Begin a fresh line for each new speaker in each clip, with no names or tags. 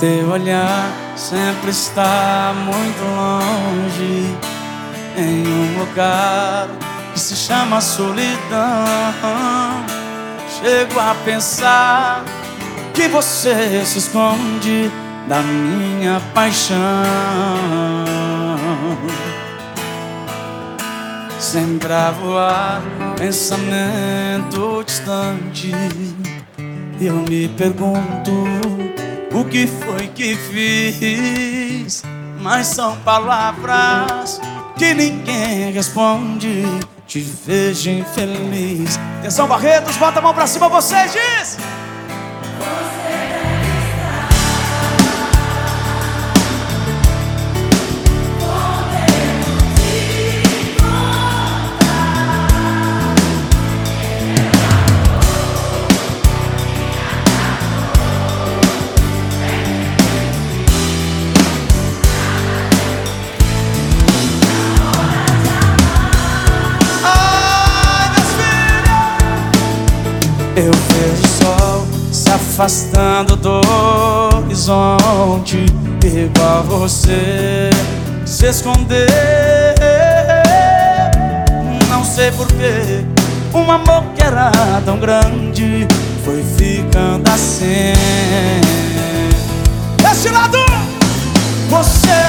Teu olhar sempre está muito longe. Em um lugar que se chama solidão Chego a pensar que você se esconde da minha paixão. Sempre a voar, pensamento distante. Eu me pergunto o que foi que fiz? Mas são palavras que ninguém responde. Te vejo infeliz. Atenção, Barretos, bota a mão pra cima, vocês diz! Eu vejo o sol se afastando do horizonte Igual você se esconder Não sei porquê Um amor que era tão grande Foi ficando assim. Este lado Você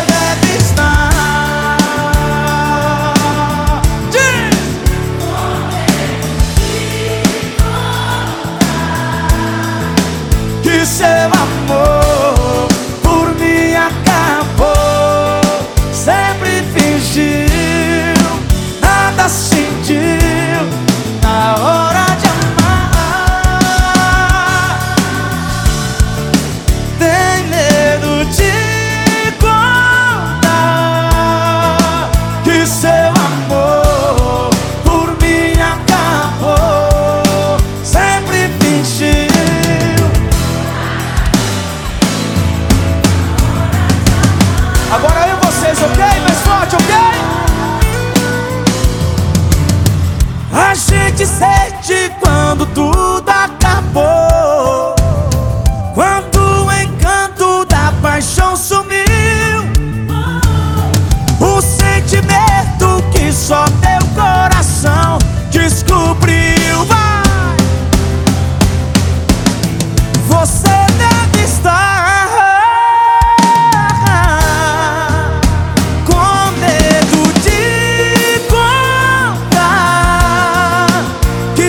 A gente sente quando tudo acabou. Quando o encanto da paixão sumiu. O sentimento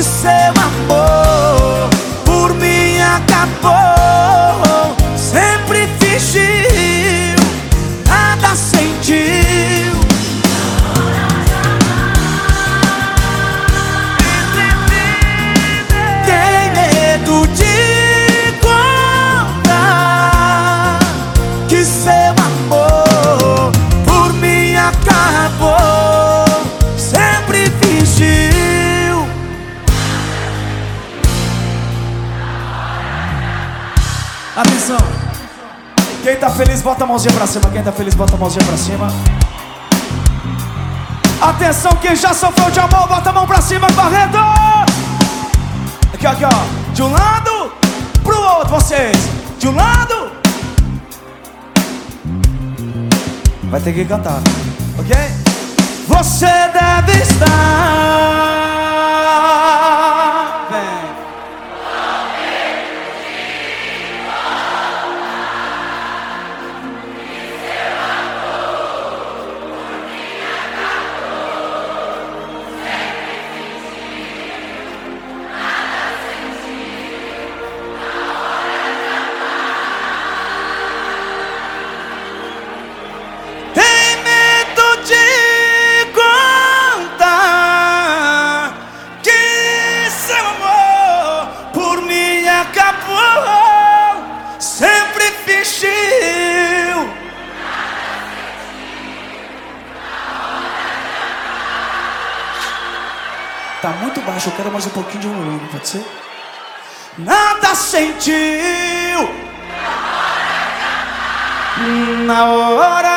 que Atenção. Quem tá feliz, bota a mãozinha pra cima. Quem tá feliz, bota a mãozinha pra cima. Atenção, quem já sofreu de amor, bota a mão pra cima, correndo! Aqui, aqui, ó. De um lado pro outro, vocês. De um lado. Vai ter que cantar, ok? Você deve estar. Tá muito baixo, eu quero mais um pouquinho de volume, pode ser? Nada sentiu na hora